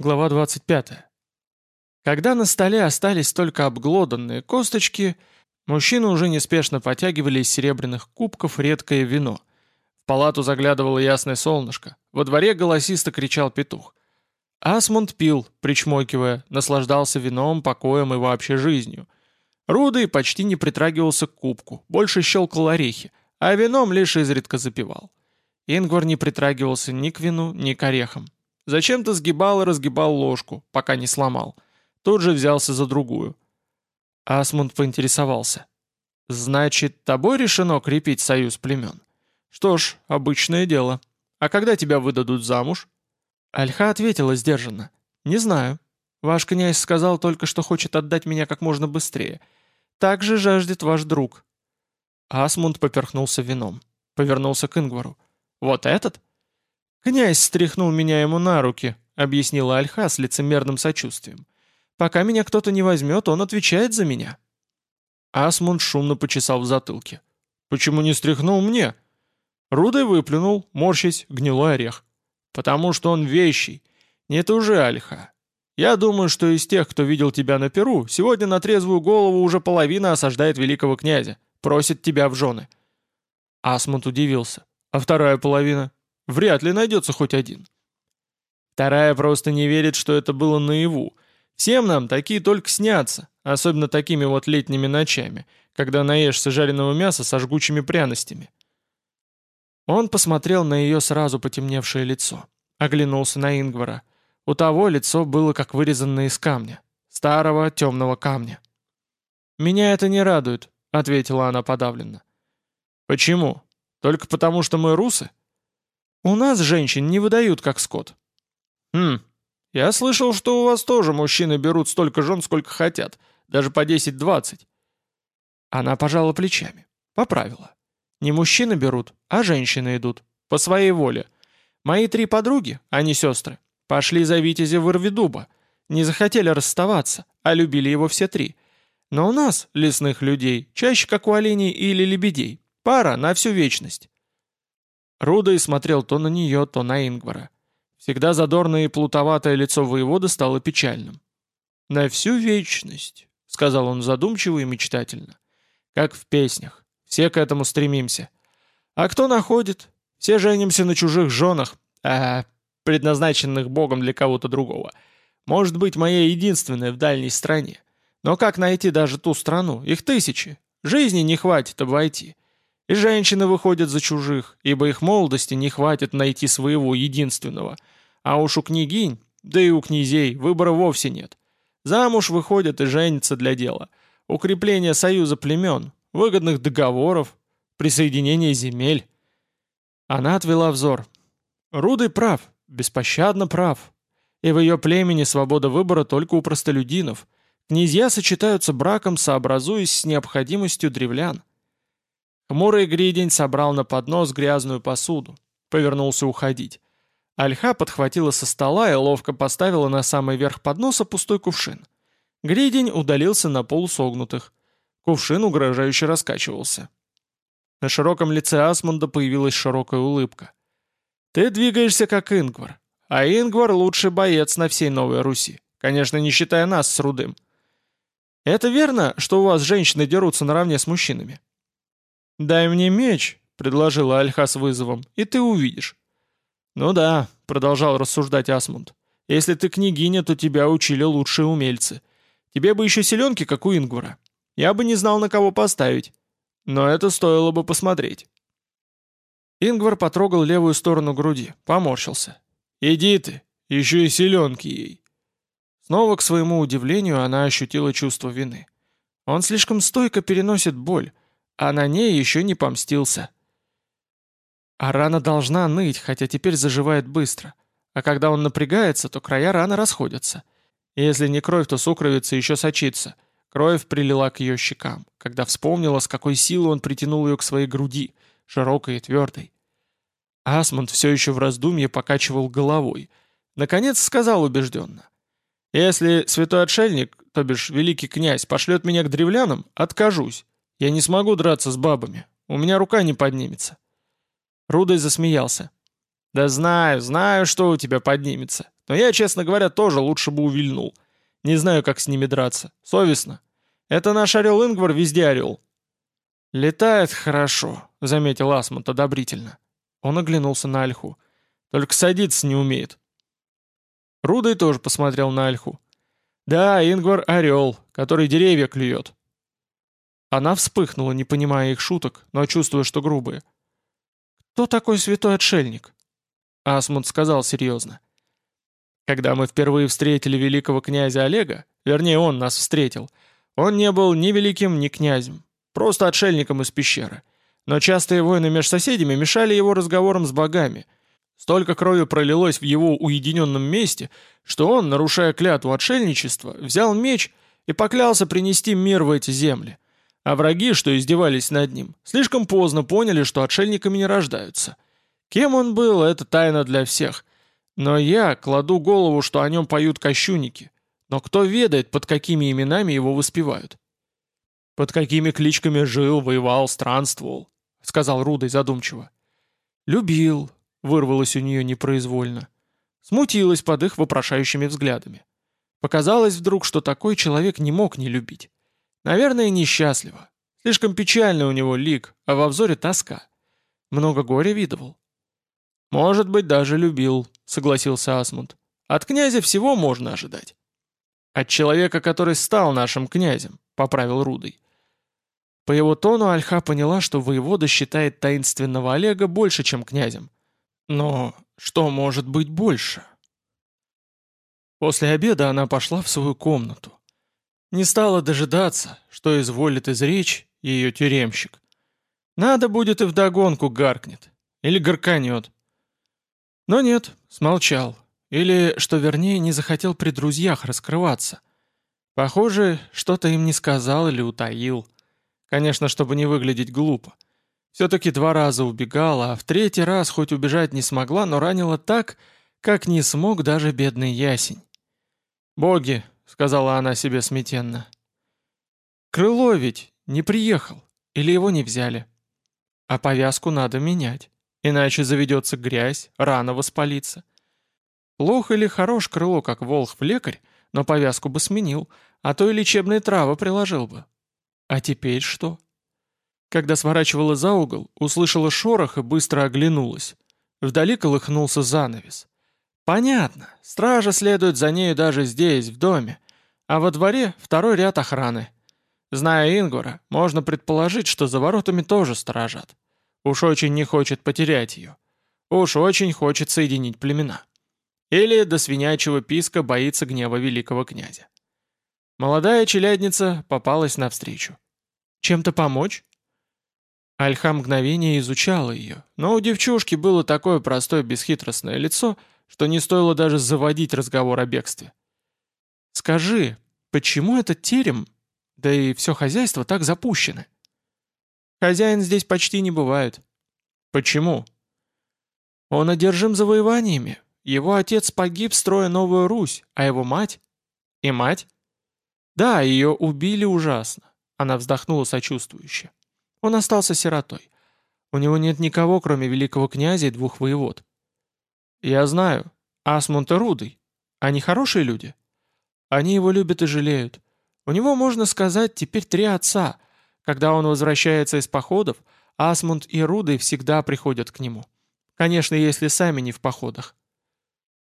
Глава 25. Когда на столе остались только обглоданные косточки, мужчины уже неспешно потягивали из серебряных кубков редкое вино. В палату заглядывало ясное солнышко, во дворе голосисто кричал петух. Асмунд пил, причмокивая, наслаждался вином, покоем и вообще жизнью. Рудый почти не притрагивался к кубку, больше щелкал орехи, а вином лишь изредка запивал. Ингвар не притрагивался ни к вину, ни к орехам. Зачем-то сгибал и разгибал ложку, пока не сломал. Тут же взялся за другую. Асмунд поинтересовался. «Значит, тобой решено крепить союз племен?» «Что ж, обычное дело. А когда тебя выдадут замуж?» Альха ответила сдержанно. «Не знаю. Ваш князь сказал только, что хочет отдать меня как можно быстрее. Так же жаждет ваш друг». Асмунд поперхнулся вином. Повернулся к Ингвару. «Вот этот?» «Князь стряхнул меня ему на руки», — объяснила Альха с лицемерным сочувствием. «Пока меня кто-то не возьмет, он отвечает за меня». Асмунд шумно почесал в затылке. «Почему не стряхнул мне?» Рудой выплюнул, морщись, гнилой орех. «Потому что он вещий. Не уже Альха. Я думаю, что из тех, кто видел тебя на Перу, сегодня на трезвую голову уже половина осаждает великого князя, просит тебя в жены». Асмунд удивился. «А вторая половина?» Вряд ли найдется хоть один. Вторая просто не верит, что это было наяву. Всем нам такие только снятся, особенно такими вот летними ночами, когда наешься жареного мяса со жгучими пряностями. Он посмотрел на ее сразу потемневшее лицо. Оглянулся на Ингвара. У того лицо было как вырезанное из камня. Старого темного камня. «Меня это не радует», — ответила она подавленно. «Почему? Только потому, что мы русы?» У нас женщин не выдают как скот. Хм, я слышал, что у вас тоже мужчины берут столько жен, сколько хотят, даже по 10-20. Она пожала плечами. Поправила. Не мужчины берут, а женщины идут. По своей воле. Мои три подруги, они сестры, пошли за Витязя в Ирвидуба. Не захотели расставаться, а любили его все три. Но у нас, лесных людей, чаще как у оленей или лебедей. Пара на всю вечность. Рудой смотрел то на нее, то на Ингвара. Всегда задорное и плутоватое лицо воевода стало печальным. «На всю вечность», — сказал он задумчиво и мечтательно. «Как в песнях. Все к этому стремимся. А кто находит? Все женимся на чужих женах, а предназначенных Богом для кого-то другого. Может быть, моя единственная в дальней стране. Но как найти даже ту страну? Их тысячи. Жизни не хватит обойти. И женщины выходят за чужих, ибо их молодости не хватит найти своего единственного. А уж у княгинь, да и у князей, выбора вовсе нет. Замуж выходят и женятся для дела. Укрепления союза племен, выгодных договоров, присоединения земель. Она отвела взор. Рудый прав, беспощадно прав. И в ее племени свобода выбора только у простолюдинов. Князья сочетаются браком, сообразуясь с необходимостью древлян. Хмурый гридень собрал на поднос грязную посуду. Повернулся уходить. Альха подхватила со стола и ловко поставила на самый верх подноса пустой кувшин. Гридень удалился на полусогнутых. Кувшин угрожающе раскачивался. На широком лице Асмунда появилась широкая улыбка. «Ты двигаешься как Ингвар, а Ингвар лучший боец на всей Новой Руси, конечно, не считая нас с Рудым. Это верно, что у вас женщины дерутся наравне с мужчинами?» «Дай мне меч», — предложила Альха с вызовом, — «и ты увидишь». «Ну да», — продолжал рассуждать Асмунд, — «если ты княгиня, то тебя учили лучшие умельцы. Тебе бы еще селенки, как у Ингвара. Я бы не знал, на кого поставить. Но это стоило бы посмотреть». Ингвар потрогал левую сторону груди, поморщился. «Иди ты, еще и селенки ей». Снова, к своему удивлению, она ощутила чувство вины. Он слишком стойко переносит боль, а на ней еще не помстился. А рана должна ныть, хотя теперь заживает быстро. А когда он напрягается, то края раны расходятся. И если не кровь, то сукровица еще сочится. Кровь прилила к ее щекам, когда вспомнила, с какой силой он притянул ее к своей груди, широкой и твердой. Асмунд все еще в раздумье покачивал головой. Наконец сказал убежденно. «Если святой отшельник, то бишь великий князь, пошлет меня к древлянам, откажусь. Я не смогу драться с бабами. У меня рука не поднимется». Рудой засмеялся. «Да знаю, знаю, что у тебя поднимется. Но я, честно говоря, тоже лучше бы увильнул. Не знаю, как с ними драться. Совестно. Это наш орел Ингвар везде орел». «Летает хорошо», — заметил Асмунд одобрительно. Он оглянулся на Альху. «Только садиться не умеет». Рудой тоже посмотрел на Альху. «Да, Ингвар — орел, который деревья клюет». Она вспыхнула, не понимая их шуток, но чувствуя, что грубые. «Кто такой святой отшельник?» Асмунд сказал серьезно. «Когда мы впервые встретили великого князя Олега, вернее, он нас встретил, он не был ни великим, ни князем, просто отшельником из пещеры. Но частые войны между соседями мешали его разговорам с богами. Столько крови пролилось в его уединенном месте, что он, нарушая клятву отшельничества, взял меч и поклялся принести мир в эти земли. А враги, что издевались над ним, слишком поздно поняли, что отшельниками не рождаются. Кем он был, это тайна для всех. Но я кладу голову, что о нем поют кощунники. Но кто ведает, под какими именами его воспевают? «Под какими кличками жил, воевал, странствовал», — сказал Рудой задумчиво. «Любил», — вырвалось у нее непроизвольно. Смутилась под их вопрошающими взглядами. Показалось вдруг, что такой человек не мог не любить. Наверное, несчастливо. Слишком печальный у него лик, а во взоре тоска. Много горя видывал. «Может быть, даже любил», — согласился Асмунд. «От князя всего можно ожидать». «От человека, который стал нашим князем», — поправил Рудый. По его тону Альха поняла, что воевода считает таинственного Олега больше, чем князем. Но что может быть больше? После обеда она пошла в свою комнату. Не стала дожидаться, что изволит изречь ее тюремщик. Надо будет и вдогонку гаркнет. Или горканет. Но нет, смолчал. Или, что вернее, не захотел при друзьях раскрываться. Похоже, что-то им не сказал или утаил. Конечно, чтобы не выглядеть глупо. Все-таки два раза убегала, а в третий раз хоть убежать не смогла, но ранила так, как не смог даже бедный ясень. «Боги, сказала она себе смятенно. «Крыло ведь не приехал, или его не взяли. А повязку надо менять, иначе заведется грязь, рана воспалится. Плох или хорош крыло, как волхв-лекарь, но повязку бы сменил, а то и лечебные травы приложил бы. А теперь что?» Когда сворачивала за угол, услышала шорох и быстро оглянулась. Вдали колыхнулся занавес. Понятно, стража следует за нею даже здесь, в доме, а во дворе второй ряд охраны. Зная Ингвара, можно предположить, что за воротами тоже сторожат. Уж очень не хочет потерять ее. Уж очень хочет соединить племена. Или до свинячьего писка боится гнева великого князя. Молодая челядница попалась навстречу. «Чем-то помочь?» Альха мгновение изучала ее, но у девчушки было такое простое бесхитростное лицо, что не стоило даже заводить разговор о бегстве. «Скажи, почему этот терем, да и все хозяйство так запущены?» «Хозяин здесь почти не бывает». «Почему?» «Он одержим завоеваниями. Его отец погиб, строя новую Русь, а его мать...» «И мать?» «Да, ее убили ужасно», — она вздохнула сочувствующе. «Он остался сиротой. У него нет никого, кроме великого князя и двух воевод. «Я знаю. Асмунд и Рудый. Они хорошие люди?» «Они его любят и жалеют. У него, можно сказать, теперь три отца. Когда он возвращается из походов, Асмунд и Рудый всегда приходят к нему. Конечно, если сами не в походах».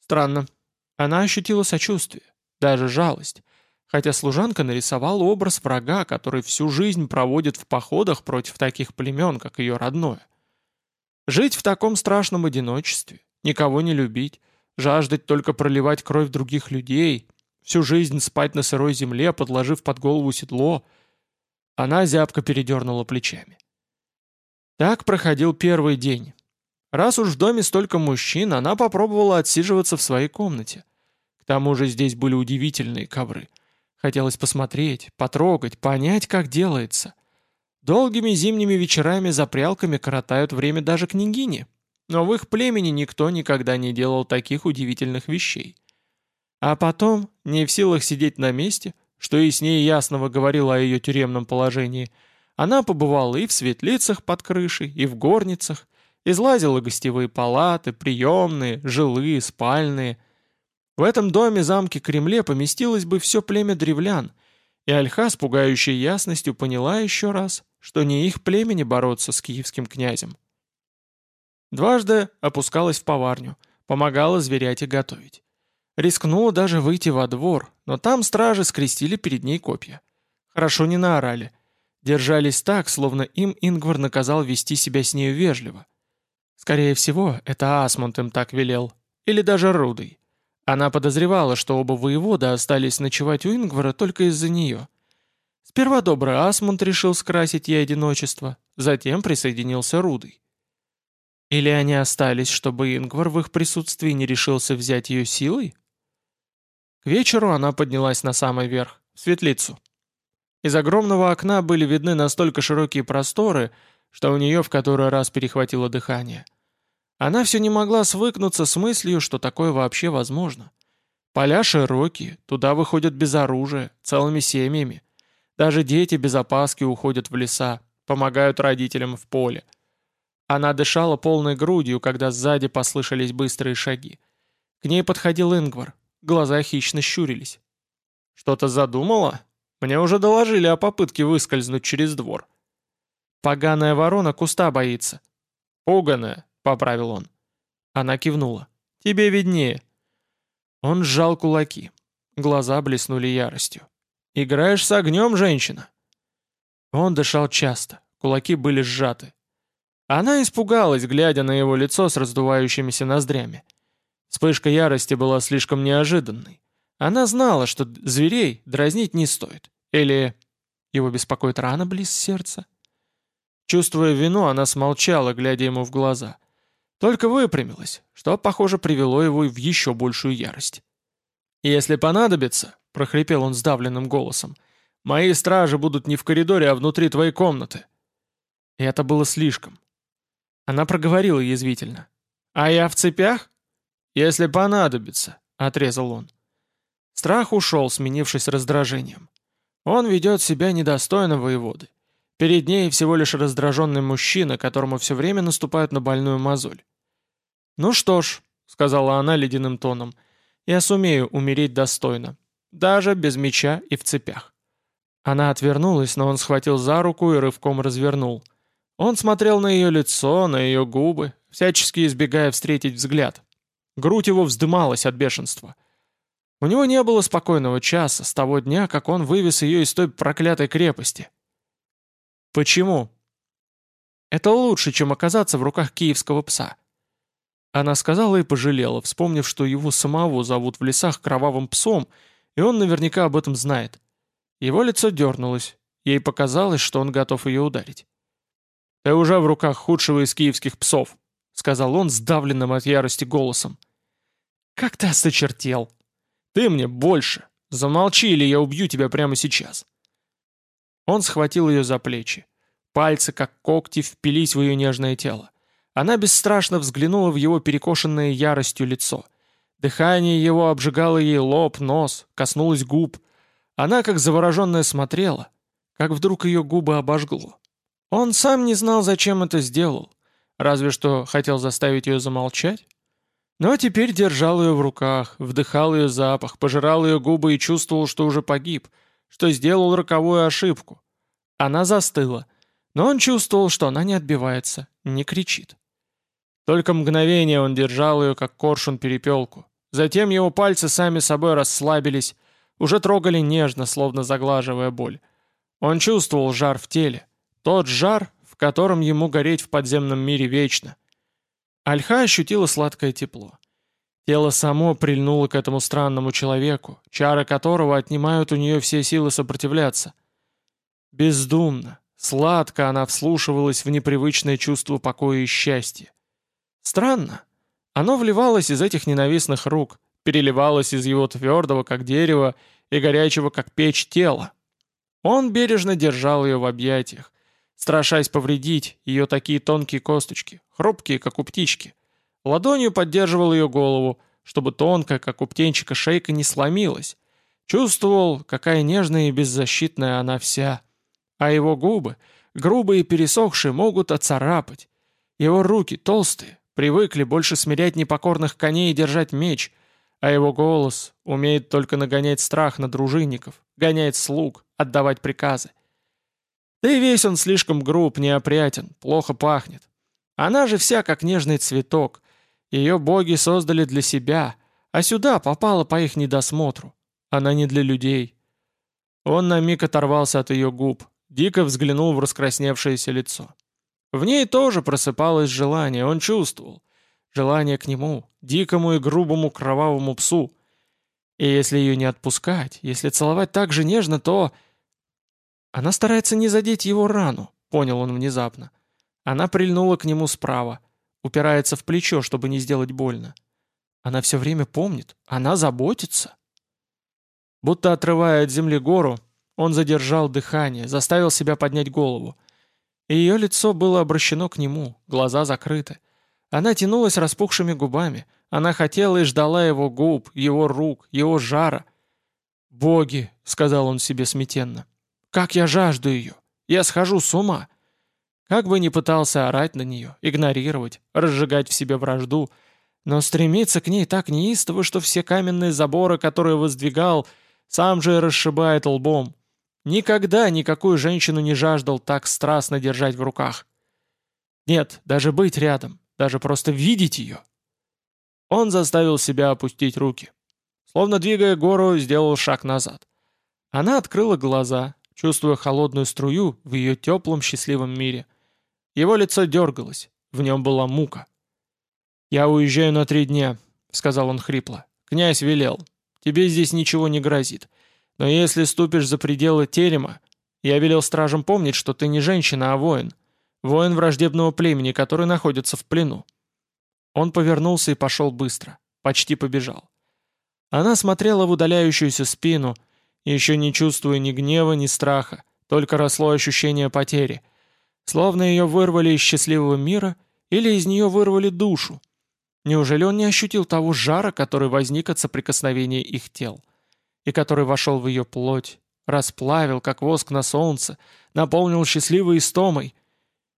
Странно. Она ощутила сочувствие, даже жалость, хотя служанка нарисовала образ врага, который всю жизнь проводит в походах против таких племен, как ее родное. Жить в таком страшном одиночестве, никого не любить, жаждать только проливать кровь других людей, всю жизнь спать на сырой земле, подложив под голову седло. Она зябко передернула плечами. Так проходил первый день. Раз уж в доме столько мужчин, она попробовала отсиживаться в своей комнате. К тому же здесь были удивительные ковры. Хотелось посмотреть, потрогать, понять, как делается. Долгими зимними вечерами за прялками коротают время даже княгини но в их племени никто никогда не делал таких удивительных вещей. А потом, не в силах сидеть на месте, что и с ней ясного говорило о ее тюремном положении, она побывала и в светлицах под крышей, и в горницах, излазила гостевые палаты, приемные, жилые, спальные. В этом доме-замке Кремле поместилось бы все племя древлян, и Альха с пугающей ясностью поняла еще раз, что не их племени бороться с киевским князем. Дважды опускалась в поварню, помогала зверять и готовить. Рискнула даже выйти во двор, но там стражи скрестили перед ней копья. Хорошо не наорали. Держались так, словно им Ингвар наказал вести себя с нею вежливо. Скорее всего, это Асмунд им так велел. Или даже Рудый. Она подозревала, что оба воевода остались ночевать у Ингвара только из-за нее. Сперва добрый Асмунд решил скрасить ей одиночество, затем присоединился Рудый. Или они остались, чтобы Ингвар в их присутствии не решился взять ее силой? К вечеру она поднялась на самый верх, в светлицу. Из огромного окна были видны настолько широкие просторы, что у нее в который раз перехватило дыхание. Она все не могла свыкнуться с мыслью, что такое вообще возможно. Поля широкие, туда выходят без оружия, целыми семьями. Даже дети без опаски уходят в леса, помогают родителям в поле. Она дышала полной грудью, когда сзади послышались быстрые шаги. К ней подходил Ингвар, глаза хищно щурились. «Что-то задумала? Мне уже доложили о попытке выскользнуть через двор». «Поганая ворона куста боится». «Пуганая», — поправил он. Она кивнула. «Тебе виднее». Он сжал кулаки. Глаза блеснули яростью. «Играешь с огнем, женщина?» Он дышал часто, кулаки были сжаты. Она испугалась, глядя на его лицо с раздувающимися ноздрями. Вспышка ярости была слишком неожиданной. Она знала, что зверей дразнить не стоит. Или его беспокоит рана близ сердца? Чувствуя вину, она смолчала, глядя ему в глаза. Только выпрямилась, что, похоже, привело его в еще большую ярость. «Если понадобится», — прохрипел он сдавленным голосом, — «мои стражи будут не в коридоре, а внутри твоей комнаты». И это было слишком. Она проговорила язвительно. «А я в цепях?» «Если понадобится», — отрезал он. Страх ушел, сменившись раздражением. Он ведет себя недостойно воеводы. Перед ней всего лишь раздраженный мужчина, которому все время наступают на больную мозоль. «Ну что ж», — сказала она ледяным тоном, — «я сумею умереть достойно, даже без меча и в цепях». Она отвернулась, но он схватил за руку и рывком развернул. Он смотрел на ее лицо, на ее губы, всячески избегая встретить взгляд. Грудь его вздымалась от бешенства. У него не было спокойного часа с того дня, как он вывез ее из той проклятой крепости. Почему? Это лучше, чем оказаться в руках киевского пса. Она сказала и пожалела, вспомнив, что его самого зовут в лесах кровавым псом, и он наверняка об этом знает. Его лицо дернулось. Ей показалось, что он готов ее ударить. «Ты уже в руках худшего из киевских псов», — сказал он сдавленным от ярости голосом. «Как ты осточертел! Ты мне больше! Замолчи, или я убью тебя прямо сейчас!» Он схватил ее за плечи. Пальцы, как когти, впились в ее нежное тело. Она бесстрашно взглянула в его перекошенное яростью лицо. Дыхание его обжигало ей лоб, нос, коснулось губ. Она, как завороженная, смотрела, как вдруг ее губы обожгло. Он сам не знал, зачем это сделал. Разве что хотел заставить ее замолчать. Но теперь держал ее в руках, вдыхал ее запах, пожирал ее губы и чувствовал, что уже погиб, что сделал роковую ошибку. Она застыла, но он чувствовал, что она не отбивается, не кричит. Только мгновение он держал ее, как коршун перепелку. Затем его пальцы сами собой расслабились, уже трогали нежно, словно заглаживая боль. Он чувствовал жар в теле. Тот жар, в котором ему гореть в подземном мире вечно. Альха ощутила сладкое тепло. Тело само прильнуло к этому странному человеку, чары которого отнимают у нее все силы сопротивляться. Бездумно, сладко она вслушивалась в непривычное чувство покоя и счастья. Странно. Оно вливалось из этих ненавистных рук, переливалось из его твердого, как дерево, и горячего, как печь, тела. Он бережно держал ее в объятиях, страшась повредить ее такие тонкие косточки, хрупкие, как у птички. Ладонью поддерживал ее голову, чтобы тонкая, как у птенчика, шейка не сломилась. Чувствовал, какая нежная и беззащитная она вся. А его губы, грубые и пересохшие, могут оцарапать. Его руки, толстые, привыкли больше смирять непокорных коней и держать меч, а его голос умеет только нагонять страх на дружинников, гонять слуг, отдавать приказы. Да и весь он слишком груб, неопрятен, плохо пахнет. Она же вся как нежный цветок. Ее боги создали для себя, а сюда попала по их недосмотру. Она не для людей. Он на миг оторвался от ее губ, дико взглянул в раскрасневшееся лицо. В ней тоже просыпалось желание, он чувствовал. Желание к нему, дикому и грубому кровавому псу. И если ее не отпускать, если целовать так же нежно, то... Она старается не задеть его рану, понял он внезапно. Она прильнула к нему справа, упирается в плечо, чтобы не сделать больно. Она все время помнит, она заботится. Будто отрывая от земли гору, он задержал дыхание, заставил себя поднять голову. И ее лицо было обращено к нему, глаза закрыты. Она тянулась распухшими губами. Она хотела и ждала его губ, его рук, его жара. «Боги!» — сказал он себе смятенно. «Как я жажду ее! Я схожу с ума!» Как бы ни пытался орать на нее, игнорировать, разжигать в себе вражду, но стремиться к ней так неистово, что все каменные заборы, которые воздвигал, сам же расшибает лбом. Никогда никакую женщину не жаждал так страстно держать в руках. Нет, даже быть рядом, даже просто видеть ее. Он заставил себя опустить руки. Словно двигая гору, сделал шаг назад. Она открыла глаза, чувствуя холодную струю в ее теплом счастливом мире. Его лицо дергалось, в нем была мука. «Я уезжаю на три дня», — сказал он хрипло. «Князь велел. Тебе здесь ничего не грозит. Но если ступишь за пределы терема, я велел стражам помнить, что ты не женщина, а воин. Воин враждебного племени, который находится в плену. Он повернулся и пошел быстро. Почти побежал. Она смотрела в удаляющуюся спину, еще не чувствуя ни гнева, ни страха, только росло ощущение потери. Словно ее вырвали из счастливого мира или из нее вырвали душу. Неужели он не ощутил того жара, который возник от соприкосновения их тел? И который вошел в ее плоть, расплавил, как воск на солнце, наполнил счастливой истомой,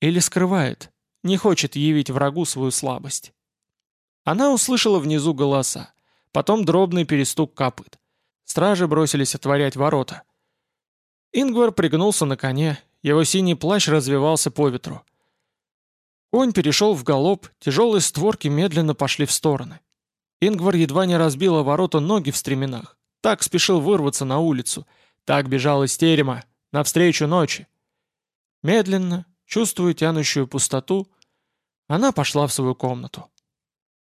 или скрывает, не хочет явить врагу свою слабость. Она услышала внизу голоса, потом дробный перестук копыт. Стражи бросились отворять ворота. Ингвар пригнулся на коне, его синий плащ развивался по ветру. Конь перешел в галоп, тяжелые створки медленно пошли в стороны. Ингвар едва не разбила ворота ноги в стременах. Так спешил вырваться на улицу. Так бежал из терема, навстречу ночи. Медленно, Чувствуя тянущую пустоту, она пошла в свою комнату.